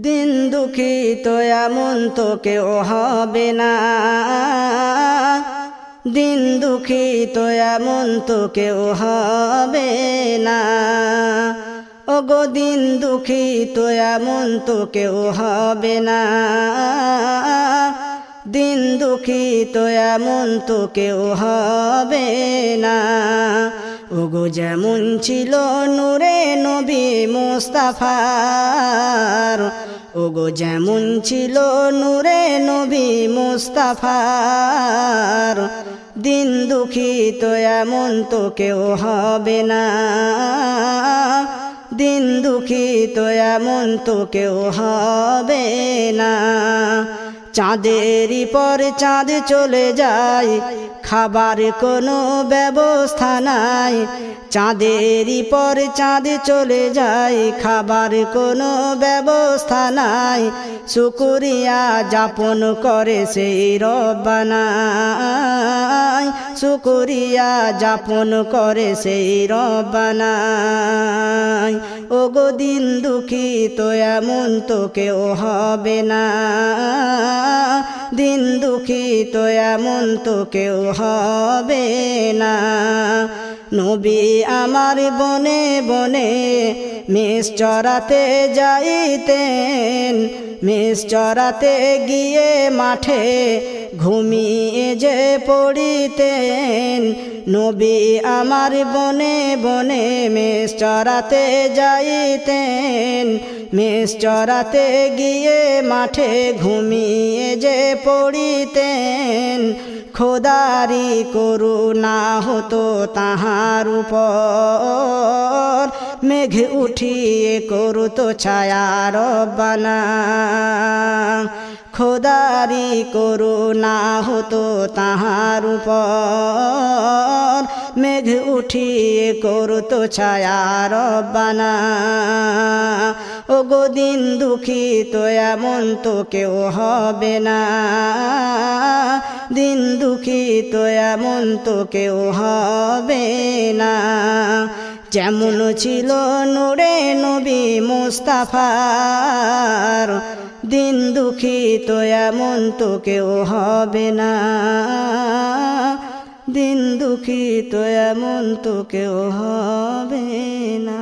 দিন দুঃখী তো এমন তো কেউ হবে না। দিন দুঃখী তো এমন তো কেউ হবে না। ওগো দিন দুঃখী তো এমন তো কেউ হবে না। দিন দুঃখী তো এমন তো কেউ হবে না। ওগো, যেমন ছিল নূরে নবী মুস্তাফার, ওগো, যেমন ছিল নূরে নবী মুস্তাফার, দিন দুঃখী তো এমন তো কেউ হবে না। দিন দুঃখী তো এমন তো কেউ হবে না। চাঁদেরই পর চাঁদ চলে যায় খাবার কোনো ব্যবস্থা নাই। চাঁদেরই পর চাঁদ চলে যায়, খাবার কোনো ব্যবস্থা নাই। শুকুরিয়া যাপন করে সেই রব্বানাই। শুকুরিয়া যাপন করে সেই রব্বানাই। ও গো দিন দুঃখী, তো এমন তো কেউ হবে না। দিন দুঃখী তো এমন তো কেউ হবে না। নবী আমার বনে বনে মেষ চড়াতে যাইতেন মেষ চড়াতে গিয়ে মাঠে ঘুমিয়ে যে পড়িতেন। নবী আমার বনে বনে মেষ চড়াতে যাইতেন মেষ চড়াতে গিয়ে মাঠে ঘুমিয়ে যে পড়িতেন। খোদারি করুণা হতো তাহার উপর। মেঘ উঠিয়ে করতো ছায়ার বানা খোদারি করুণা হতো তাহার উপর। মেঘ উঠিয়ে করতো ছায়ার বানা ও গো দিন দুঃখী তো এমন তো কেউ হবে না। দিন দুঃখী তো এমন তো কেউ হবে না। যেমন ছিল নোরে নবী মুস্তাফার, দিন দুঃখী তো এমন তো কেউ হবে না। দিন দুঃখী তো এমন তো কেউ হবে না।